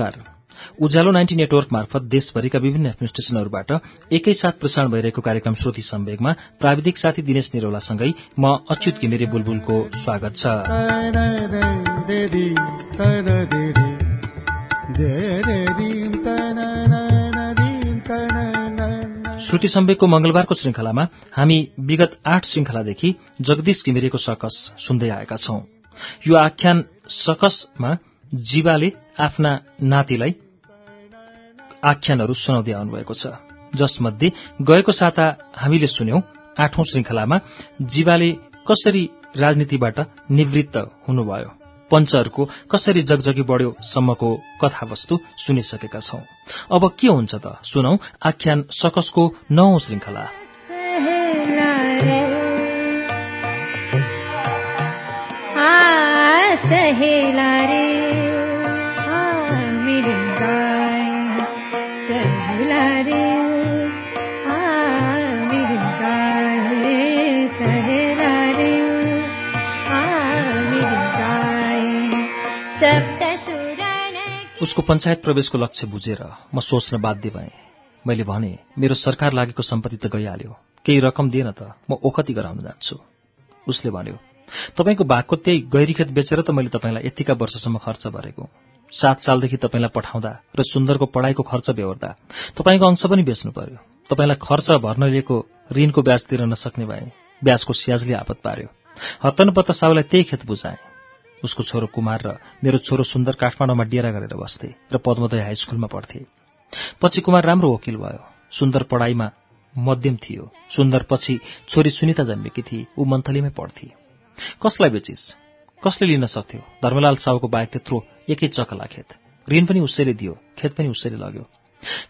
नमस्कार। उज्यालो ninety network मार्फत देशभरिका विभिन्न एफएम स्टेशनहरूबाट एकैसाथ प्रसारण भइरहेको कार्यक्रम श्रोति सम्वेगमा प्राविधिक साथी दिनेश निरौलासँगै म अच्युत घिमिरे बुलबुलको स्वागत छ। श्रुति सम्वेकको मंगलबारको श्रृंखलामा हामी विगत आठ श्रृंखलादेखि जगदीश घिमिरेको सकस सुन्दै आएका छौं। यो आख्यान सकसमा जीवाले आफ्ना नातिलाई आख्यानहरू सुनाउँदै आउनुभएको छ। जसमध्ये गएको साता हामीले सुन्यौं आठौं श्रृंखलामा जीवाले कसरी राजनीतिबाट निवृत्त हुनुभयो पञ्चहरूको कसरी जगजगी बढ्यो सम्मको कथावस्तु सुनिसकेका छौं। अब के हुन्छ त? सुनौ आख्यान सकसको नौ श्रृंखला। सहेला रे उसको पञ्चायत प्रवेशको लक्ष्य बुझेर म सोच्न बाध्य भएँ। मैले भने मेरो सरकार लागेको सम्पत्ति त गइहाल्यो। केही रकम दिएन त म ओखती गराउन जान्छु। उसले भन्यो तपाईँको भागको त्यही गैरीखेत बेचेर त मैले तपाईँलाई यतिका वर्षसम्म खर्च भरेको सात सालदेखि तपाईँलाई पठाउँदा र सुन्दरको पढाइको खर्च बेहोर्दा तपाईँको अंश पनि बेच्नु पर्यो। तपाईँलाई खर्च भर्न लिएको ऋणको ब्याज तिर्न नसक्ने भए ब्याजको स्याजले आपत पार्यो। हत्तनपत्त साउलाई त्यही खेत बुझाएँ। उसको छोरो कुमार र मेरो छोरो सुन्दर काठमाडौँमा डेरा गरेर बस्थे र पद्मोदय हाई स्कुलमा पढ्थे। पछि कुमार राम्रो वकिल भयो। सुन्दर पढाइमा मध्यम थियो। सुन्दर पछि छोरी सुनिता जन्मेकी थिए ऊ मन्थलीमै पढ्थे। कसलाई बेचिस? कसले लिन सक्थ्यो? धर्मलाल साउको बाहेक त्यत्रो एकै चकला खेत। ऋण पनि उसैले दियो खेत पनि उसैले लग्यो।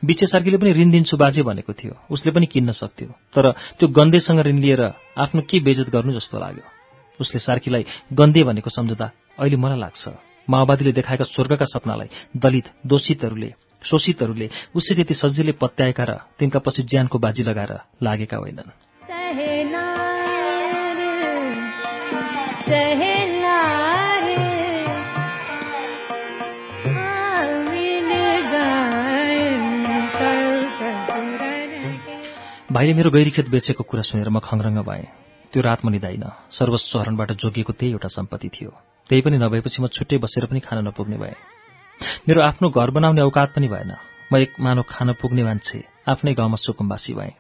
बिचे सार्कीले पनि ऋण दिन्छु बाजे भनेको थियो उसले पनि किन्न सक्थ्यो। तर त्यो गन्देसँग ऋण लिएर आफ्नो के बेजत गर्नु जस्तो लाग्यो। उसले सार्कीलाई गन्दे भनेको सम्झदा अहिले मलाई लाग्छ माओवादीले देखाएका स्वर्गका सपनालाई दलित दोषितहरूले शोषितहरूले उसै त्यति सजिलै पत्याएका र तिनका पछि ज्यानको बाजी लगाएर लागेका होइनन्। भाइले मेरो गैरीखेत बेचेको कुरा सुनेर म खङ्रङ्ग भएँ। त्यो रात म निधाइन सर्वस्व हरणबाट जोगिएको त्यही एउटा सम्पत्ति थियो। त्यही पनि नभएपछि म छुट्टै बसेर पनि खान नपुग्ने भए। मेरो आफ्नो घर बनाउने औकात पनि भएन। म एक मानव खान पुग्ने मान्छे आफ्नै गाउँमा सुकुम्बासी भएँ।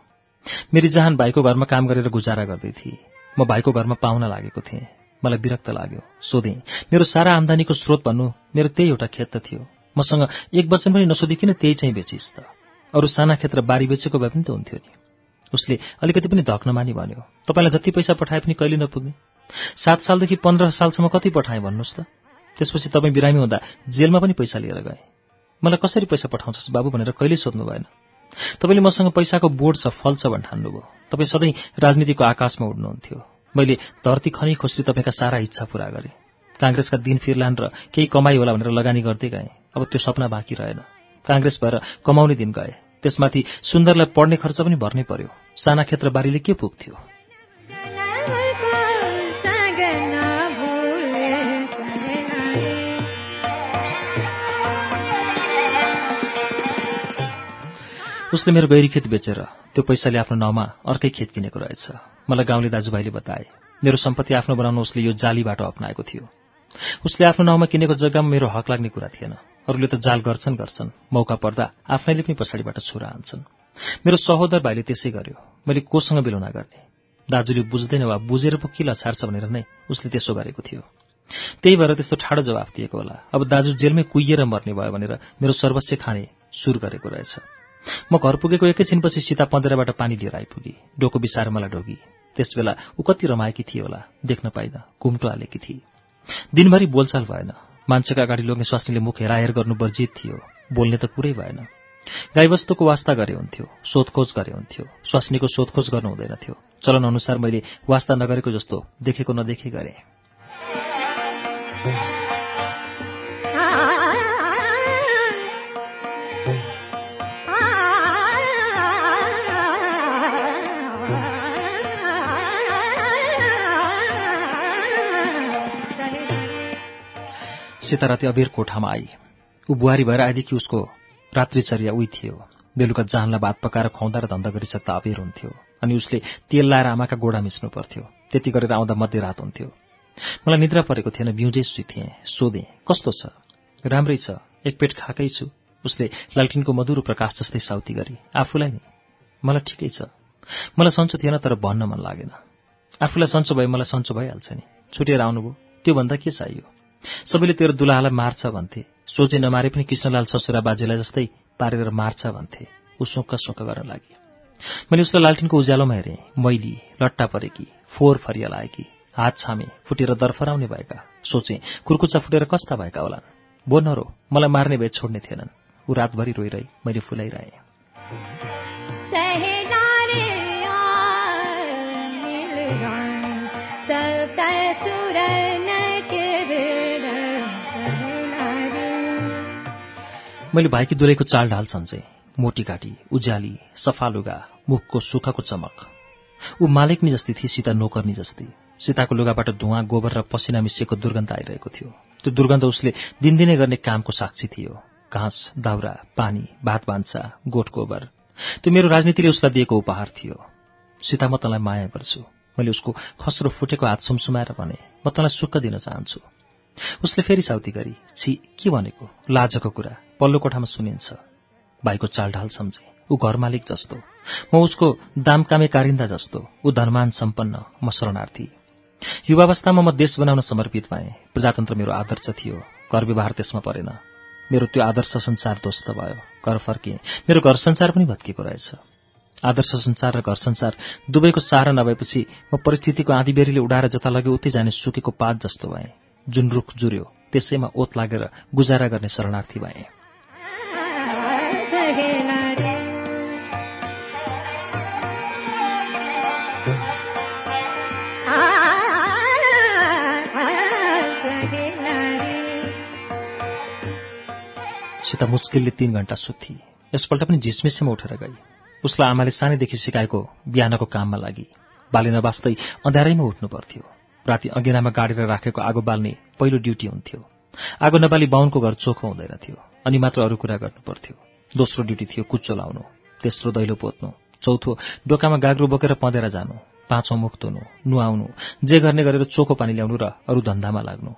मेरी जहान भाइको घरमा काम गरेर गुजारा गर्दै थिए। म भाइको घरमा पाहुना लागेको थिएँ। मलाई विरक्त लाग्यो। सोधेँ मेरो सारा आम्दानीको स्रोत भन्नु मेरो त्यही एउटा खेत त थियो। मसँग एक वचन पनि नसोधिकन त्यही चाहिँ बेचिस् त। अरू साना क्षेत्र बारी बेचेको भए पनि त हुन्थ्यो नि। उसले अलिकति पनि धक नमानी भन्यो तपाईँलाई जति पैसा पठाए पनि कहिले नपुग्ने? सात सालदेखि पन्ध्र सालसम्म कति पठाएँ भन्नुहोस् त। त्यसपछि तपाईँ बिरामी हुँदा जेलमा पनि पैसा लिएर गए। मलाई कसरी पैसा पठाउँछस् बाबु भनेर कहिले सोध्नु भएन। तपाईँले मसँग पैसाको बोर्ड छ फल छ भन् ठान्नुभयो। तपाईँ सधैँ राजनीतिको आकाशमा उड्नुहुन्थ्यो। मैले धरती खनी खोस्री तपाईँका सारा इच्छा पूरा गरेँ। काङ्ग्रेसका दिन फिर्लान र केही कमाई होला भनेर लगानी गर्दै गएँ। अब त्यो सपना बाँकी रहेन। काङ्ग्रेस भएर कमाउने दिन गए। त्यसमाथि सुन्दरलाई पढ्ने खर्च पनि भर्नै पर्यो। साना क्षेत्र बारीले के पुग्थ्यो? उसले मेरो गैरी खेत बेचेर त्यो पैसाले आफ्नो नाउँमा अर्कै खेत किनेको रहेछ। मलाई गाउँले दाजुभाइले बताए मेरो सम्पत्ति आफ्नो बनाउन उसले यो जाली बाटो अप्नाएको थियो। उसले आफ्नो नाउँमा किनेको जग्गामा मेरो हक लाग्ने कुरा थिएन। अरूले त जाल गर्छन् गर्छन्। मौका पर्दा आफैले पनि पछाडिबाट छुरा हान्छन्। मेरो सहोदर भाइले त्यसै गर्यो। मैले कोसँग बिलोना गर्ने। दाजुले बुझ्दैन वा बुझेर पो के लछार्छ भनेर नै उसले त्यसो गरेको थियो। त्यही भएर त्यस्तो ठाडो जवाफ दिएको होला। अब दाजु जेलमै कुहिएर मर्ने भयो भनेर मेरो सर्वस्व खाने सुरु गरेको रहेछ। म घर पुगेको एकैछिनपछि सीता पन्ध्रबाट पानी लिएर आइपुगी। डोको बिसाएर मलाई ढोगी त्यसबेला ऊ कति रमाएकी थिए होला देख्न पाइन। कुम्टो हालेकी थिए। दिनभरि बोलचाल भएन। मान्छेको अगाडि लोग्ने स्वास्नीले मुख हेराहेर गर्नु वर्जित थियो। बोल्ने त कुरै भएन। गाईवस्तुको वास्ता गरे हुन्थ्यो सोधखोज गरे हुन्थ्यो स्वास्नीको सोधखोज गर्नु हुँदैन थियो। चलन अनुसार मैले वास्ता नगरेको जस्तो देखेको नदेखे गरेँ। सीता राति अबेर कोठामा आई। ऊ बुहारी भएर आएदेखि उसको रात्रिचर्या उही थियो। बेलुका जाहाँलाई भात पकाएर खुवाउँदा र धन्दा गरिसक्दा अबेर हुन्थ्यो अनि उसले तेल लाएर आमाका गोडा मिच्नु पर्थ्यो। त्यति गरेर आउँदा मध्यरात हुन्थ्यो। मलाई निद्रा परेको थिएन बिउजै सुइथेँ सोधेँ कस्तो छ? राम्रै छ? एक पेट खाएकै छु? उसले लालटिनको मधुरो प्रकाश जस्तै साउती गरी आफूलाई नि? मलाई ठिकै छ। मलाई सन्चो थिएन तर भन्न मन लागेन। आफूलाई सन्चो भए मलाई सन्चो भइहाल्छ नि। छुटेर आउनुभयो। त्योभन्दा के चाहियो? सबैले तेरो दुलाहालाई मार्छ भन्थे। सोचे नमारे पनि कृष्णलाल ससुरा बाजेलाई जस्तै पारेर मार्छ भन्थे। ऊ सुक्क गर्न लागि मैले उसलाई लालटिनको उज्यालोमा हेरेँ। मैली लट्टा परेकी फोहोर फरिया लागेकी हात छामे फुटेर दरफराउने भएका। सोचे कुर्कुच्चा फुटेर कस्ता भएका होलान्? बो नरो मलाई मार्ने भए छोड्ने थिएनन्। ऊ रातभरि रोइरहे मैले फुलाइरहेँ। सहनारे मैले भाइकी दुलैको चाल ढाल सम्झेँ मोटी घाँटी उज्याली सफा लुगा मुखको सुखको चमक। ऊ मालिकनी जस्ती थिए सीता नोकर्नी जस्ती। सीताको लुगाबाट धुवा गोबर र पसिना मिसिएको दुर्गन्ध आइरहेको थियो। त्यो दुर्गन्ध उसले दिनदिनै गर्ने कामको साक्षी थियो। घाँस दाउरा पानी भात भान्सा गोठ गोबर। त्यो मेरो राजनीतिले उसलाई दिएको उपहार थियो। सीता म तँलाई माया गर्छु। मैले उसको खस्रो फुटेको हात सुमसुमाएर भने म तँलाई सुख दिन चाहन्छु। उसले फेरि साउती गरी छि के भनेको? लाजको कुरा। पल्लो कोठामा सुनिन्छ। भाइको चालढाल सम्झे। ऊ घर मालिक जस्तो। म उसको दाम कामे कारिन्दा जस्तो। ऊ धनमान सम्पन्न म शरणार्थी। युवावस्थामा म देश बनाउन समर्पित भएँ। प्रजातन्त्र मेरो आदर्श थियो। घर व्यवहार त्यसमा परेन। मेरो त्यो आदर्श संसार ध्वस्त भयो। घर फर्किएँ मेरो घर संसार पनि भत्किएको रहेछ। आदर्श संसार र घर संसार दुवैको सहारा नभएपछि म परिस्थितिको आँधीबेरीले उडाएर जता लग्यो उतै जाने सुकेको पात जस्तो भएँ। जुन रुख जुर्यो त्यसैमा ओत लागेर गुजारा गर्ने शरणार्थी भएँ। सीता मुस्किलले तीन घण्टा सुत्थी। यसपल्ट पनि झिसमिसेमा उठेर गई। उसलाई आमाले सानैदेखि सिकाएको बिहानको काममा लागि। बाली नबास्दै अँध्यारैमा उठ्नु पर्थ्यो। राति अँगेनामा गाडेर राखेको आगो बाल्ने पहिलो ड्युटी हुन्थ्यो। आगो नबाली बाहुनको घर चोखो हुँदैनथ्यो अनि मात्र अरू कुरा गर्नु पर्थ्यो। दोस्रो ड्युटी थियो कुच्चो लाउनु तेस्रो दैलो पोत्नु चौथो डोकामा गाग्रो बोकेर पँधेर जानु पाँचौँ मुख धुनु नुहाउनु जे गर्ने गरेर चोखो पानी ल्याउनु र अरू धन्दामा लाग्नु।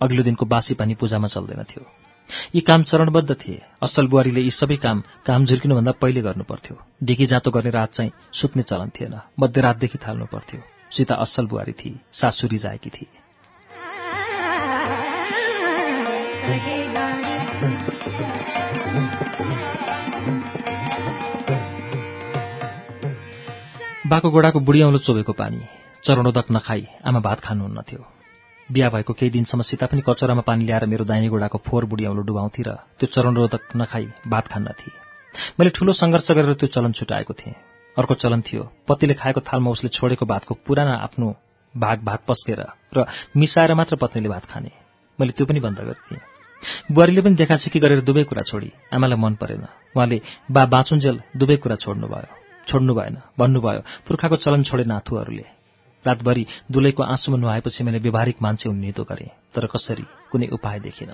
अघिल्लो दिनको बासी पानी पूजामा चल्दैनथ्यो। यी काम चरणबद्ध थिए। असल बुहारीले यी सबै काम काम झुर्किनुभन्दा पहिले गर्नुपर्थ्यो। ढिकी जाँतो गर्ने रात चाहिँ सुत्ने चलन थिएन। मध्यरातदेखि थाल्नु पर्थ्यो सीता असल बुहारी थिए। सासुरी जाएकी थिए। बाको गोडाको बुढी औँलो चोबेको पानी। चरणोदक नखाई आमा भात खानुहुन्नथ्यो। बिहा भएको केही दिनसम्म सीता पनि कचौरामा पानी ल्याएर मेरो दाहिने गोडाको फोहोर बुढी औँलो डुबाउँथे र त्यो चरणरोधक नखाई भात खान्न थिए। मैले ठूलो सङ्घर्ष गरेर त्यो चलन छुटाएको थिएँ। अर्को चलन थियो पतिले खाएको थालमा उसले छोडेको भातको पुराना आफ्नो भाग भात पस्केर र मिसाएर मात्र पत्नीले भात खाने। मैले त्यो पनि बन्द गरिदिएँ। बुहारीले पनि देखासेखी गरेर दुवै कुरा छोडी आमालाई मन परेन। उहाँले बा बाँचुन्जेल दुवै कुरा छोड्नु भयो। छोड्नु भएन भन्नुभयो पुर्खाको चलन छोडे नाथुहरूले। रातभरि दुलैको आँसुमा नुहाएपछि मैले व्यवहारिक मान्छे हुने नितो गरेँ तर कसरी कुनै उपाय देखिन।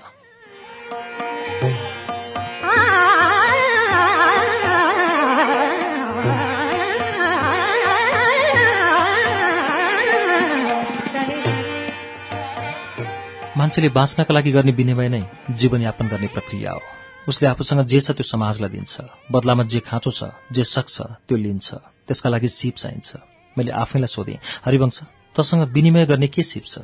मान्छेले बाँच्नका लागि गर्ने विनिमय नै जीवनयापन गर्ने प्रक्रिया हो। उसले आफूसँग जे छ त्यो समाजलाई दिन्छ बदलामा जे खाँचो छ जे सक्छ त्यो लिन्छ त्यसका लागि सिप चाहिन्छ। मैले आफैलाई सोधेँ हरिवंश तसँग विनिमय गर्ने के सिप छ?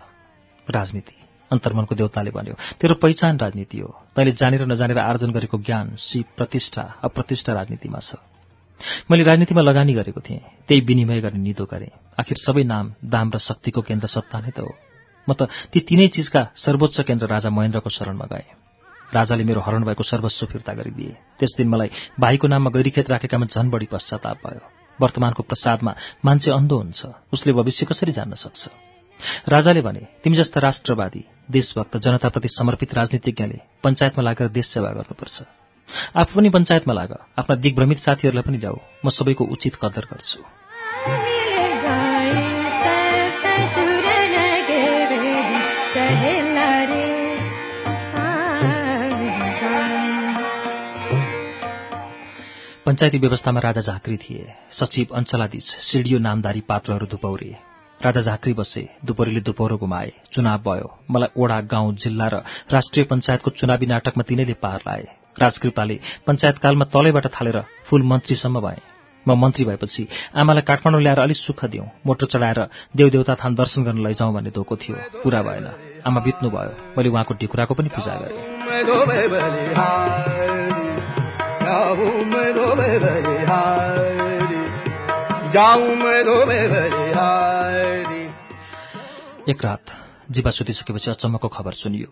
राजनीति। अन्तर्मनको देवताले भन्यो तेरो पहिचान राजनीति हो। तैँले जानेर नजानेर आर्जन गरेको ज्ञान सिप प्रतिष्ठा अप्रतिष्ठा राजनीतिमा छ। मैले राजनीतिमा लगानी गरेको थिएँ त्यही विनिमय गर्ने निदो गरेँ। आखिर सबै नाम दाम र शक्तिको केन्द्र सत्ता नै त हो। म त ती तीनै चिजका सर्वोच्च केन्द्र राजा महेन्द्रको शरणमा गएँ। राजाले मेरो हरण भएको सर्वस्व फिर्ता गरिदिए। त्यस दिन मलाई भाइको नाममा गैरीखेत राखेकामा झन बढी पश्चाताप भयो। वर्तमानको प्रसादमा मान्छे अन्धो हुन्छ। उसले भविष्य कसरी जान्न सक्छ? राजाले भने तिमी जस्ता राष्ट्रवादी देशभक्त जनताप्रति समर्पित राजनीतिज्ञले पञ्चायतमा लागेर देश सेवा गर्नुपर्छ। आफू पनि पञ्चायतमा लाग। आफ्ना दिग्भ्रमित साथीहरूलाई पनि ल्याऊ। म सबैको उचित कदर गर्छु। पञ्चायती व्यवस्थामा राजा झाँक्री थिए सचिव अञ्चलाधीश सिडियो नामदारी पात्रहरू धुपौरे राजा झाँक्री बसे दुपौरीले दुपौरो गुमाए चुनाव भयो मलाई ओडा गाउँ जिल्ला र राष्ट्रिय पञ्चायतको चुनावी नाटकमा तिनैले पार लाए राजकृपाले पञ्चायतकालमा तलैबाट थालेर फूल मन्त्रीसम्म भए म मन्त्री भएपछि आमालाई काठमाडौँ ल्याएर अलिक सुख दिउँ मोटर चढाएर देवदेवता थान दर्शन गर्न लैजाउँ भन्ने धोको थियो पूरा भएन आमा बित्नुभयो मैले उहाँको ढिकुराको पनि पूजा गरेँ एक रात जीवा सुतिसकेपछि अचम्मको खबर सुनियो।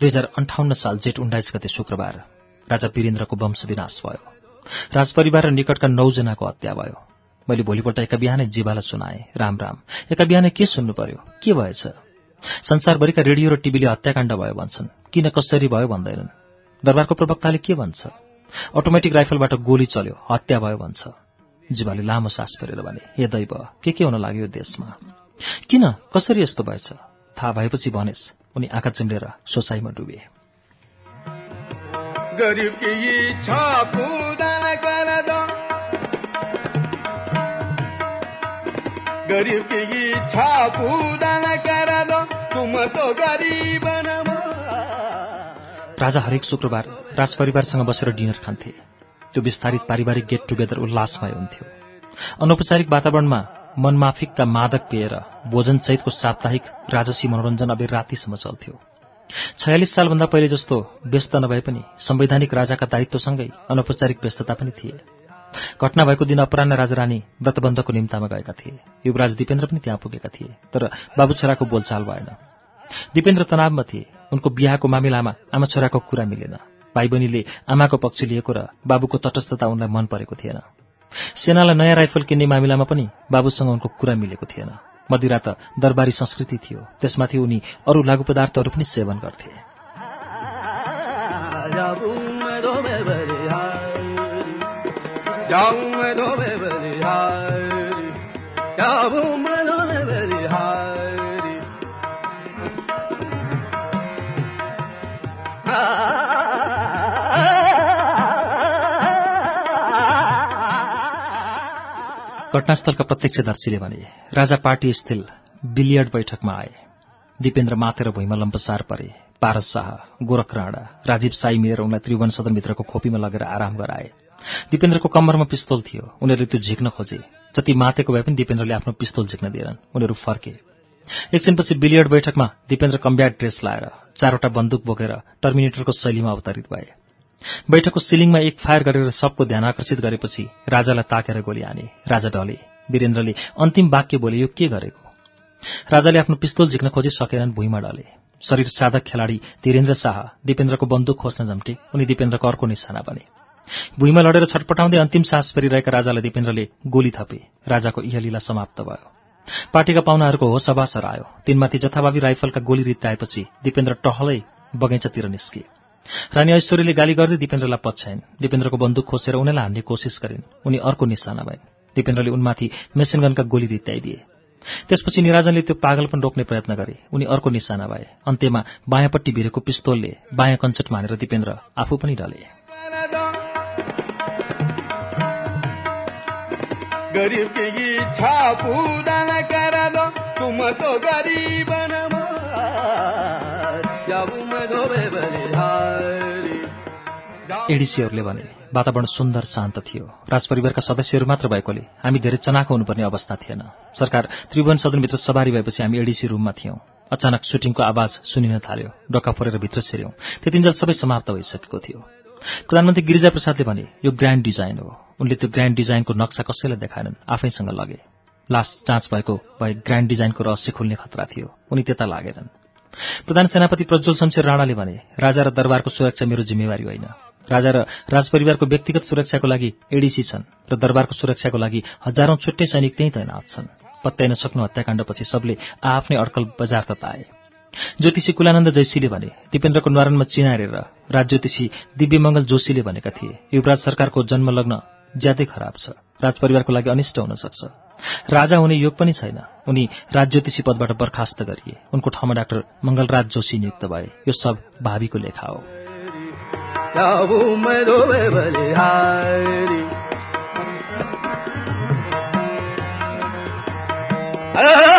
दुई हजार अन्ठाउन्न साल जेठ उन्नाइस गते शुक्रबार राजा वीरेन्द्रको वंश विनाश भयो। राजपरिवार र निकटका नौजनाको हत्या भयो। मैले भोलिपल्ट एका बिहानै जीवालाई सुनाएँ। राम राम। एका बिहानै के सुन्नु पर्यो? के भएछ? संसारभरिका रेडियो र टिभीले हत्याकाण्ड भयो भन्छन्। किन कसरी भयो भन्दैनन्। दरबारको प्रवक्ताले के भन्छ? अटोमेटिक राइफलबाट गोली चल्यो हत्या भयो भन्छ। जीवाले लामो सास फेरेर भने हे दैव के के हुन लाग्यो देशमा? किन? कसरी यस्तो भएछ? थाहा भएपछि भनेस्। उनी आँखा चिम्लेर सोचाइमा डुबे। राजा हरेक शुक्रबार राजपरिवारसँग बसेर डिनर खान्थे। त्यो विस्तारित पारिवारिक गेट टुगेदर उल्लासमय हुन्थ्यो। अनौपचारिक वातावरणमा मनमाफिकका मादक पेएर भोजन सहितको साप्ताहिक राजसी मनोरञ्जन अब रातिसम्म चल्थ्यो। छयालिस सालभन्दा पहिले जस्तो व्यस्त नभए पनि संवैधानिक राजाका दायित्वसँगै अनौपचारिक व्यस्तता पनि थिए। घटना भएको दिन अपरान्न राजारानी व्रतबन्धको निम्तामा गएका थिए। युवराज दिपेन्द्र पनि त्यहाँ पुगेका थिए तर बाबु छोराको बोलचाल भएन। दिपेन्द्र तनावमा थिए। उनको बिहाको मामिलामा आमा छोराको कुरा मिलेन। भाइ बहिनीले आमाको पक्ष लिएको र बाबुको तटस्थता उनलाई मन परेको थिएन। सेनालाई नयाँ राइफल किन्ने मामिलामा पनि बाबुसँग उनको कुरा मिलेको थिएन। मदिरा त दरबारी संस्कृति थियो। त्यसमाथि उनी अरू लागु पदार्थहरू पनि सेवन गर्थे। घटनास्थलका प्रत्यक्षदर्शीले भने राजा पार्टी स्थिल बिलियर्ड बैठकमा आए। दिपेन्द्र मातेर भुइँमा लम्पसार परे। पारस शाह गोरख राणा राजीव साई मिलेर उनलाई त्रिभुवन सदनभित्रको खोपीमा लगेर आराम गराए। दिपेन्द्रको कम्मरमा पिस्तोल थियो। उनीहरूले त्यो झिक्न खोजे। जति मातेको भए पनि दिपेन्द्रले आफ्नो पिस्तोल झिक्न दिएनन्। उनीहरू फर्के। एकछिनपछि बिलियर्ड बैठकमा दिपेन्द्र कम्ब्याट ड्रेस लाएर चारवटा बन्दुक बोकेर टर्मिनेटरको शैलीमा अवतरित भए। बैठकको सिलिङमा एक फायर गरेर सबको ध्यान आकर्षित गरेपछि राजालाई ताकेर गोली हाने राजा ढले वीरेन्द्रले अन्तिम वाक्य बोले यो के गरेको? राजाले आफ्नो पिस्तोल झिक्न खोजे सकेनन् भुइँमा डले। शरीर साधक खेलाडी धीरेन्द्र शाह दिपेन्द्रको बन्दुक खोज्न जम्टे उनी दिपेन्द्रको अर्को निशाना बने। भुइँमा लडेर छटपटाउँदै अन्तिम सास फेरिरहेका राजालाई दिपेन्द्रले गोली थपे। राजाको इहलीला समाप्त भयो। पार्टीका पाहुनाहरूको होस अबासर आयो तिनमाथि जथाभावी राइफलका गोली रित्ताएपछि दिपेन्द्र टहलै बगैँचातिर निस्के। रानी ऐश्वर्यले गाली गर्दै दिपेन्द्रलाई पछ्याइन्। दिपेन्द्रको बन्दुक खोसेर उनीलाई हान्ने कोसिस गरिन्। उनी अर्को निशाना भइन्। दिपेन्द्रले उनमाथि मेसिनगनका गोली रित्याइदिए। त्यसपछि निराजनले त्यो पागलपन रोक्ने प्रयत्न गरे। उनी अर्को निशाना भए। अन्त्यमा बायाँपट्टि भिरेको पिस्तोलले बायाँ कञ्चट मानेर दिपेन्द्र आफू पनि डले एडिसीहरूले भने वातावरण सुन्दर शान्त थियो। राजपरिवारका सदस्यहरू मात्र भएकोले हामी धेरै चनाको हुनुपर्ने अवस्था थिएन। सरकार त्रिभुवन सदनभित्र सवारी भएपछि हामी एडिसी रुममा थियौं। अचानक सुटिङको आवाज सुनिन थाल्यो। डक्का फोरेर भित्र छिर्यौं। त्यतिन्जेल सबै समाप्त भइसकेको थियो। प्रधानमन्त्री गिरिजा प्रसादले भने यो ग्रान्ड डिजाइन हो। उनले त्यो ग्रान्ड डिजाइनको नक्सा कसैलाई देखाएनन्। आफैसँग लगे। लास जाँच भएको भए ग्रान्ड डिजाइनको रहस्य खुल्ने खतरा थियो। उनी त्यता लागेनन्। प्रधान सेनापति प्रज्वल शमशेर राणाले भने राजा र दरबारको सुरक्षा मेरो जिम्मेवारी होइन। राजा र राजपरिवारको व्यक्तिगत सुरक्षाको लागि एडिसी छन् र दरबारको सुरक्षाको लागि हजारौं छुट्टै सैनिक त्यही तैनात छन्। पत्याइन सक्नु हत्याकाण्डपछि सबले आफ्नै अड्कल बजार तताए ज्योतिषी कुलानन्द जैसीले भने दिपेन्द्रको न्वारानमा चिना हेरेर राजज्योतिषी दिव्यमंगल जोशीले भनेका थिए युवराज सरकारको जन्मलग्न ज्यादै खराब छ राजपरिवारको लागि अनिष्ट हुन सक्छ। राजा हुने योग पनि छैन। उनी राजज्योतिषी पदबाट बर्खास्त गरिए। उनको ठाउँमा डाक्टर मंगलराज जोशी नियुक्त भए। यो सब भावीको लेखा हो। ನಾವು ಮದುವೆ ಬಲಿಹಾರಿ ಆ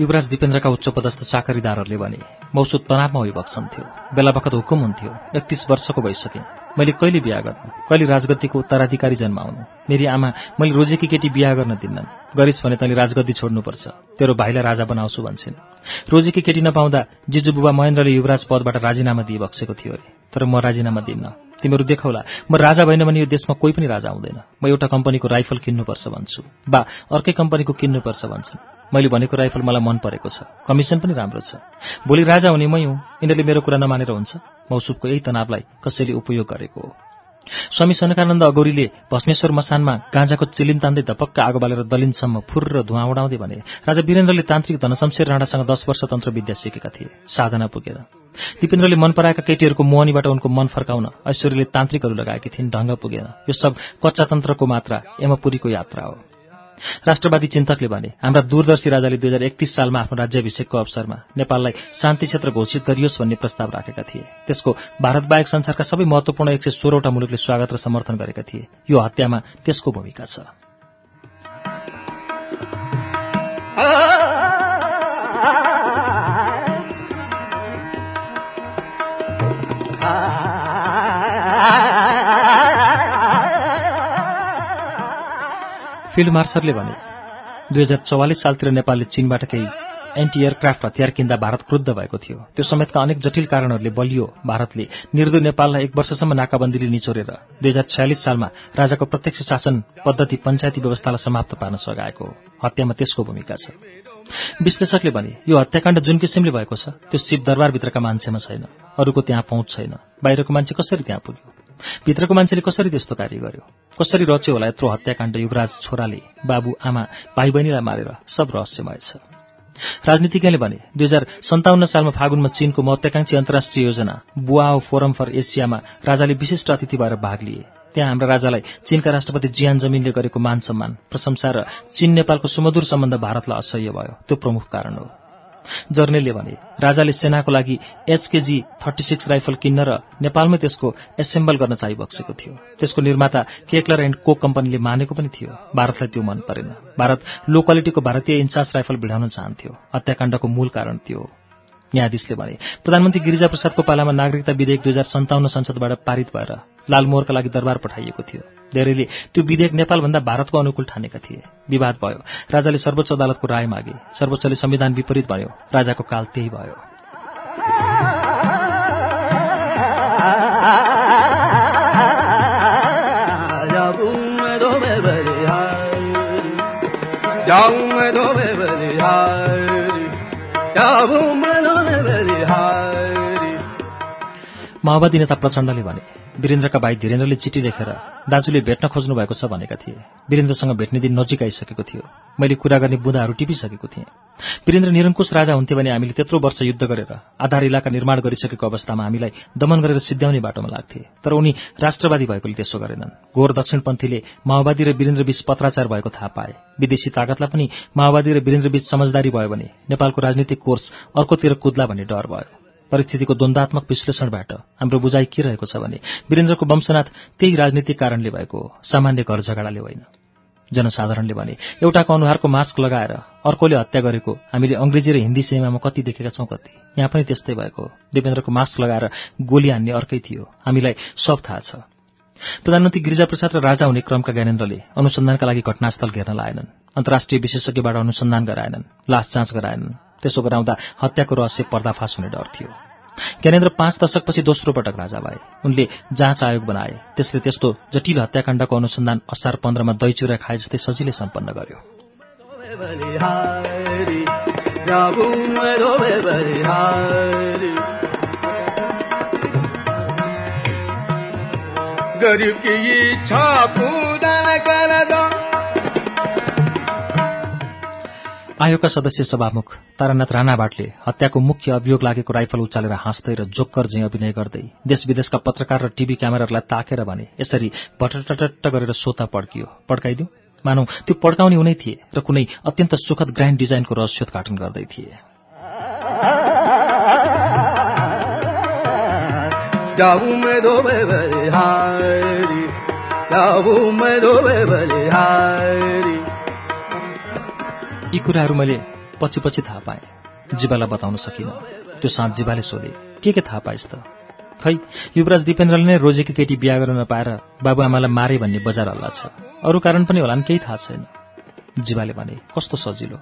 युवराज दिपेन्द्रका उच्च पदस्थ चाकरीदारहरूले भने मौसु तनावमा अभिभक्षन्थ्यो बेला बखत हुकुम हुन्थ्यो। एकतिस वर्षको भइसकेँ। मैले कहिले बिहा गर्नु? कहिले राजगद्दीको उत्तराधिकारी जन्माउनु मेरी आमा मैले रोजेकी केटी बिहा गर्न दिन्नन्। गरिस् भने तैँले राजगद्दी छोड्नुपर्छ। तेरो भाइलाई राजा बनाउँछु भन्छन्। रोजेकी केटी नपाउँदा जिजु बुबा महेन्द्रले युवराज पदबाट राजीनामा दिइबक्सेको थियो अरे। तर म राजीनामा दिन्न तिमीहरू देखाउला। म राजा भएन भने यो देशमा कोही पनि राजा आउँदैन म एउटा कम्पनीको राइफल किन्नुपर्छ भन्छु। बा अर्कै कम्पनीको किन्नुपर्छ भन्छन्। मैले भनेको राइफल मलाई मन परेको छ। कमिसन पनि राम्रो छ। भोलि राजा हुने मै हुँ। यिनीहरूले मेरो कुरा नमानेर हुन्छ। मौसुफको यही तनावलाई कसैले उपयोग गरेको हो। स्वामी सनकानन्द अगौरीले भस्मेश्वर मसानमा गाँजाको चिलिम तान्दै धपक्क आगो बालेर दलिनसम्म फुर र धुवा उडाउँदै भने राजा वीरेन्द्रले तान्त्रिक धनशमशेर राणासँग दस वर्ष तन्त्र विद्या सिकेका थिए। साधना पुगेर। दिपेन्द्रले मन पराएका केटीहरूको मोहनीबाट उनको मन फर्काउन ऐश्वर्यले तान्त्रिकहरू लगाएकी थिइन् ढङ्ग पुगेन। यो सब कच्चा तन्त्रको मात्रा यमपुरीको यात्रा हो। राष्ट्रवादी चिन्तकले भने हाम्रा दूरदर्शी राजाले दुई हजार एकतिस सालमा आफ्नो राज्याभिषेकको अवसरमा नेपाललाई शान्ति क्षेत्र घोषित गरियोस् भन्ने प्रस्ताव राखेका थिए। त्यसको भारतबाहेक संसारका सबै महत्वपूर्ण एक सय सोह्रवटा मुलुकले स्वागत र समर्थन गरेका थिए। यो हत्यामा त्यसको भूमिका छ। फिल्ड मार्शलले भने दुई हजार चौवालिस सालतिर नेपालले चीनबाट केही एन्टी एयरक्राफ्ट हतियार किन्दा भारत क्रुद्ध भएको थियो। त्यो समेतका अनेक जटिल कारणहरूले बलियो भारतले निर्दय नेपाललाई एक वर्षसम्म नाकाबन्दीले निचोरेर दुई हजार छयालिस सालमा राजाको प्रत्यक्ष शासन पद्धति पञ्चायती व्यवस्थालाई समाप्त पार्न सघाएको हत्यामा त्यसको भूमिका छ। विश्लेषकले भने यो हत्याकाण्ड जुन किसिमले भएको छ त्यो शिव दरबारभित्रका मान्छेमा छैन। अरूको त्यहाँ पहुँच छैन। बाहिरको मान्छे कसरी त्यहाँ पुग्यो? भित्रको मान्छेले कसरी त्यस्तो कार्य गर्यो? कसरी रच्यो होला यत्रो हत्याकाण्ड युवराज छोराले बाबु आमा भाइ बहिनीलाई मारेर? सब रहस्यमय छ। राजनीतिज्ञले भने दुई हजार सन्ताउन्न सालमा फागुनमा चीनको महत्वाकांक्षी अन्तर्राष्ट्रिय योजना बुआओ फोरम फर एसियामा राजाले विशिष्ट अतिथि भएर भाग लिए। त्यहाँ हाम्रा राजालाई चीनका राष्ट्रपति जियान जमिनले गरेको मान सम्मान प्रशंसा र चीन नेपालको सुमधुर सम्बन्ध भारतलाई असह्य भयो। त्यो प्रमुख कारण हो। जर्नेलले भने राजाले सेनाको लागि एचकेजी थर्टी सिक्स राइफल किन्न र नेपालमै त्यसको एसेम्बल गर्न चाहिबक्सेको थियो। त्यसको निर्माता केक्लर एण्ड को कम्पनीले मानेको पनि थियो। भारतलाई त्यो मन परेन। भारत लो क्वालिटीको भारतीय इन्चास राइफल भिडाउन चाहन्थ्यो। हत्याकाण्डको मूल कारण त्यो न्यायाधीशले भने प्रधानमन्त्री गिरिजाप्रसादको पालामा नागरिकता विधेयक दुई हजार सन्ताउन्न संसदबाट पारित भएर लालमोहरका लागि दरबार पठाइएको थियो। धेरैले त्यो विधेयक नेपालभन्दा भारतको अनुकूल ठानेका थिए। विवाद भयो। राजाले सर्वोच्च अदालतको राय मागे। सर्वोच्चले संविधान विपरीत भन्यो। राजाको काल त्यही भयो। 我的爱。माओवादी नेता प्रचण्डले भने वीरेन्द्रका भाइ धीरेन्द्रले चिठी लेखेर दाजुले भेट्न खोज्नु भएको छ भनेका थिए। वीरेन्द्रसँग भेट्ने दिन नजिक आइसकेको थियो। मैले कुरा गर्ने बुँदाहरू टिपिसकेको थिएँ। वीरेन्द्र निरङ्कुश राजा हुन्थे भने हामीले त्यत्रो वर्ष युद्ध गरेर आधार इलाका निर्माण गरिसकेको अवस्थामा हामीलाई दमन गरेर सिद्ध्याउने बाटोमा लाग्थे। तर उनी राष्ट्रवादी भएकोले त्यसो गरेनन्। घोर दक्षिणपन्थीले माओवादी र वीरेन्द्रबीच पत्राचार भएको थाहा पाए। विदेशी तागतलाई पनि माओवादी र वीरेन्द्रबीच समझदारी भयो भने नेपालको राजनीतिक कोर्स अर्कोतिर कुद्ला भन्ने डर भयो। परिस्थितिको द्वन्दात्मक विश्लेषणबाट हाम्रो बुझाइ के रहेको छ भने वीरेन्द्रको वंशनाथ त्यही राजनीतिक कारणले भएको हो सामान्य घर झगडाले होइन। जनसाधारणले भने एउटाको अनुहारको मास्क लगाएर अर्कोले हत्या गरेको हामीले अङ्ग्रेजी र हिन्दी सिनेमामा कति देखेका छौँ कति? यहाँ पनि त्यस्तै भएको। देवेन्द्रको मास्क लगाएर गोली हान्ने अर्कै थियो। हामीलाई सब थाहा छ। प्रधानमन्त्री गिरिजाप्रसाद र राजा हुने क्रमका ज्ञानेन्द्रले अनुसन्धानका लागि घटनास्थल घेर्न लाएनन्। अन्तर्राष्ट्रिय विशेषज्ञबाट अनुसन्धान गराएनन्। लास जाँच गराएनन्। त्यसो गराउँदा हत्याको रहस्य पर्दाफास हुने डर थियो। ज्ञानेन्द्र पाँच दशकपछि दोस्रो पटक राजा भए। उनले जाँच आयोग बनाए। त्यसले त्यस्तो जटिल हत्याकाण्डको अनुसन्धान असार पन्ध्रमा दही चुरा खाए जस्तै सजिलै सम्पन्न गर्यो। गरीब आयोगका सदस्य सभामुख तारानाथ राणाभाटले हत्याको मुख्य अभियोग लागेको राइफल उचालेर हाँस्दै र जोक्कर झैँ अभिनय गर्दै देश विदेशका पत्रकार र टीभी क्यामेराहरूलाई ताकेर भने यसरी भटटटट गरेर सोता पड्कियो। पड्काइदिउ? मानौ त्यो पड्काउने हुनै थिए र कुनै अत्यन्त सुखद ग्रान्ड डिजाइनको रहस्योद्घाटन गर्दै थिए। यी कुराहरू मैले पछि पछि थाहा पाएँ। जीवालाई बताउन सकिनँ। त्यो साँझ जीवाले सोधे के के थाहा पाइस् त? खै युवराज दिपेन्द्रले नै रोजेकी केटी बिहा गर्न नपाएर बाबुआमालाई मारे भन्ने बजार हल्ला छ। अरू कारण पनि होलान् केही थाहा छैन। जीवाले भने कस्तो सजिलो।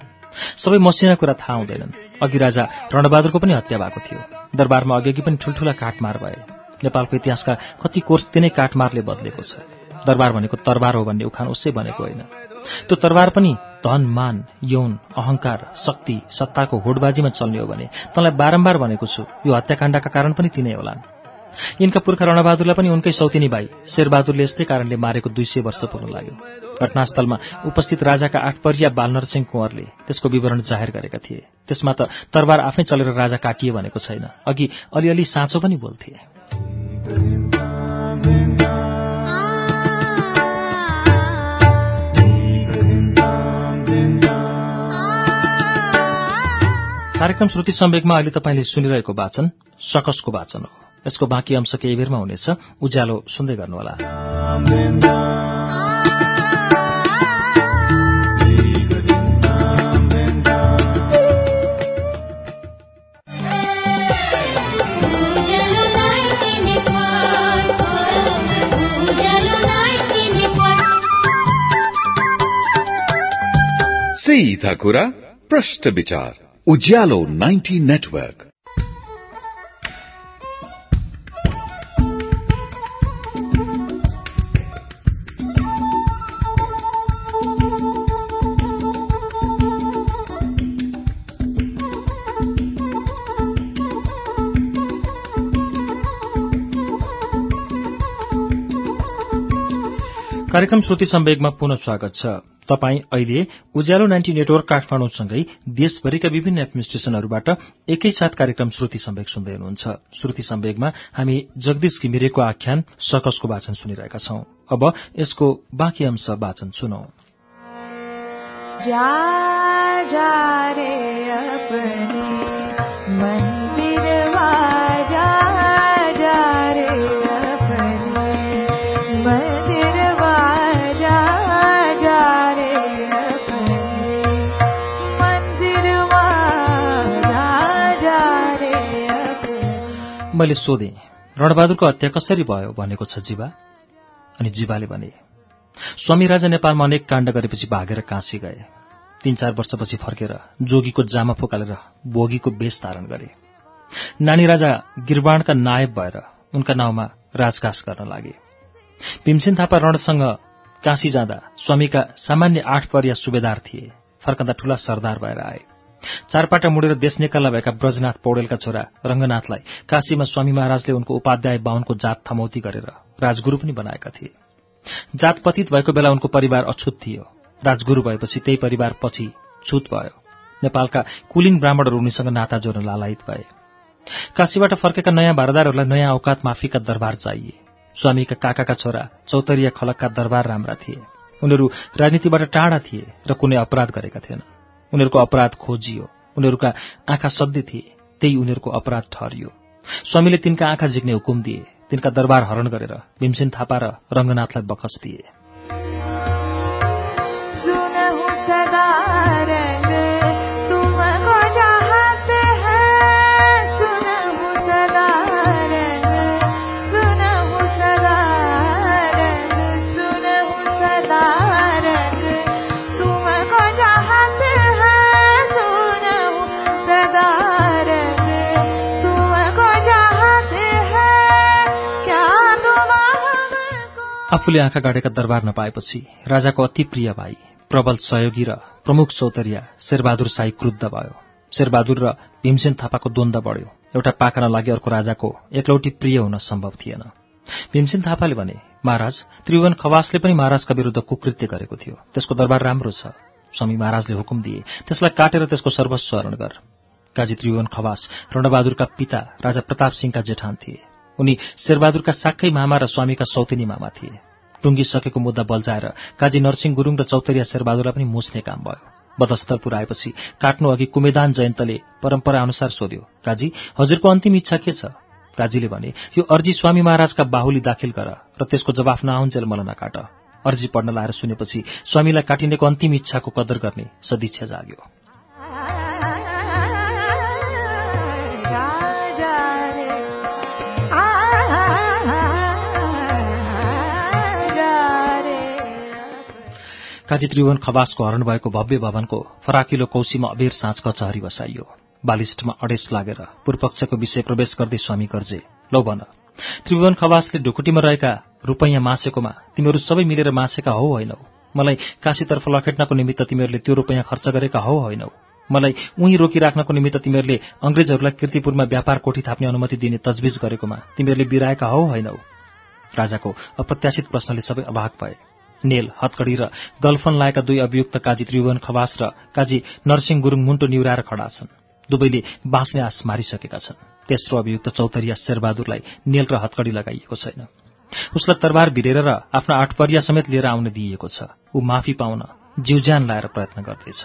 सबै मसिना कुरा थाहा हुँदैनन्। अघि राजा रणबहादुरको पनि हत्या भएको थियो। दरबारमा अघि पनि ठुल्ठुला काटमार भए। नेपालको इतिहासका कति कोर्स तिनै काटमारले बदलेको छ। दरबार भनेको तरबार हो भन्ने उखान उसै भनेको होइन। त्यो तरबार पनि धन मान यौन अहंकार शक्ति सत्ताको होडबाजीमा चल्ने हो भने तँलाई बारम्बार भनेको छु यो हत्याकाण्डका कारण पनि तिनै होलान्। यिनका पुर्खा रणबहादुरलाई पनि उनकै सौतिनी भाइ शेरबहादुरले यस्तै कारणले मारेको दुई सय वर्ष पुग्न लाग्यो। घटनास्थलमा उपस्थित राजाका आठपरिया बालनरसिंह कुँवरले त्यसको विवरण जाहेर गरेका थिए। त्यसमा त तरबार आफै चलेर राजा काटिए भनेको छैन अघि अलिअलि साँचो पनि बोल्थे। कार्यक्रम श्रुति सम्वेकमा अहिले तपाईँले सुनिरहेको वाचन सकसको वाचन हो। यसको बाँकी अंश केही बेरमा हुनेछ। उज्यालो सुन्दै गर्नुहोला। सीधा कुरा प्रश्न विचार। उज्यालो 90 नेटवर्क कार्यक्रम श्रुति सम्वेगमा पुनः स्वागत छ। तपाईँ अहिले उज्यालो नाइन्टी नेटवर्क काठमाडौँसँगै देशभरिका विभिन्न एडमिनिस्ट्रेशनहरूबाट एकैसाथ कार्यक्रम श्रुति सम्वेग सुन्दै हुनुहुन्छ। श्रुति सम्वेगमा हामी जगदीश घिमिरेको आख्यान सकसको वाचन सुनिरहेका छौं। अब यसको बाँकी अंश वाचन सुनौ। जा जा रे अपने मैले सोधे रणबहादुरको हत्या कसरी भयो? भनेको छ जीवा। अनि जीवाले भने स्वामी राजा नेपालमा अनेक काण्ड गरेपछि भागेर काँसी गए। तीन चार वर्षपछि फर्केर जोगीको जामा फुकालेर भोगीको वेश धारण गरे। नानी राजा गिरबाणका नायब भएर उनका नाउँमा राजकास गर्न लागे। भीमसेन थापा रणसँग काँसी जाँदा स्वामीका सामान्य आठ परिया सुबेदार थिए। फर्कँदा ठूला सरदार भएर आए। चारपाटा मुडेर देश निकाल्न भएका ब्रजनाथ पौडेलका छोरा रंगनाथलाई काशीमा स्वामी महाराजले उनको उपाध्याय बाहुनको जात थमौती गरेर राजगुरू पनि बनाएका थिए। जात पतित भएको बेला उनको परिवार अछुत थियो। राजगुरू भएपछि त्यही परिवार पछि छुत भयो। नेपालका कुलिन ब्राह्मणहरू उनीसँग नाता जोड्न लालायित भए। काशीबाट फर्केका नयाँ भारदारहरूलाई नयाँ औकात माफीका दरबार चाहिए। स्वामीका काकाका छोरा चौतरिया खलकका दरबार राम्रा थिए। उनीहरू राजनीतिबाट टाढा थिए र कुनै अपराध गरेका थिएनन्। उनीहरूको अपराध खोजियो। उनीहरूका आँखा सध्य थिए त्यही उनीहरूको अपराध ठहरियो। स्वामीले तिनका आँखा झिक्ने हुकुम दिए तिनका दरबार हरण गरेर भीमसेन थापा र रंगनाथलाई बकस दिए। आफूले आँखा गाडेका दरबार नपाएपछि राजाको अति प्रिय भाइ प्रबल सहयोगी र प्रमुख चौतरिया शेरबहादुर साई क्रुद्ध भयो। शेरबहादुर र भीमसेन थापाको द्वन्द बढ्यो। एउटा पाका नलागे अर्को राजाको एकलौटी प्रिय हुन सम्भव थिएन। भीमसेन थापाले भने महाराज त्रिभुवन खवासले पनि महाराजका विरूद्ध कुकृत्य गरेको थियो। त्यसको दरबार राम्रो छ। स्वामी महाराजले हुकुम दिए। त्यसलाई काटेर त्यसको सर्वस्व हरण गर। काजी त्रिभुवन खवास रणबहादुरका पिता राजा प्रताप सिंहका जेठान थिए। उनी शेरबहादुरका साक्कै मामा र स्वामीका सौतिनी मामा थिए। टुङ्गिसकेको मुद्दा बल्झाएर काजी नरसिंह गुरूङ र चौतरिया शेरबहादुरलाई पनि मुस्ने काम भयो। बदस्थल पुऱ्याएपछि काट्नु अघि कुमेदान जयन्तले परम्परा अनुसार सोध्यो काजी हजुरको अन्तिम इच्छा के छ? काजीले भने यो अर्जी स्वामी महाराजका बाहुली दाखिल गर र त्यसको जवाफ नआउन्जेल मलाई नकाट। अर्जी पढ्न लाएर सुनेपछि स्वामीलाई काटिनेको अन्तिम इच्छाको कदर गर्ने सदिच्छा जाग्यो। काजी त्रिभुवन खवासको हरण भएको भव्य भवनको फराकिलो कौशीमा अबेर साँझ कचहरी बसाइयो। बालिष्ठमा अडेस लागेर पूर्वपक्षको विषय प्रवेश गर्दै स्वामी गर्जे लौ भन त्रिभुवन खवासले ढुकुटीमा रहेका रूपैयाँ मासेकोमा तिमीहरू सबै मिलेर मासेका हौ होइनौ। मलाई काशीतर्फ लखेट्नको निमित्त तिमीहरूले त्यो रूपैयाँ खर्च गरेका हौ होइनौ। मलाई उही रोकिराख्नको निमित्त तिमीहरूले अंग्रेजहरूलाई किर्तिपुरमा व्यापार कोठी थाप्ने अनुमति दिने तजविज गरेकोमा तिमीहरूले बिराएका हौ होइनौ। राजाको अप्रत्याशित प्रश्नले सबै अभाग भए। नेल हतकडी र गल्फन लाएका दुई अभियुक्त काजी त्रिभुवन खवास र काजी नरसिंह गुरुङ मुन्टो निहुराएर खडा छन्। दुवैले बाँच्ने आश मारिसकेका छन्। तेस्रो अभियुक्त चौतरिया शेरबहादुरलाई नेल र हतकडी लगाइएको छैन। उसलाई तरबार भिरेर र आफ्ना आठपरिया समेत लिएर आउन दिइएको छ। ऊ माफी पाउन जिउज्यान लाएर प्रयत्न गर्दैछ।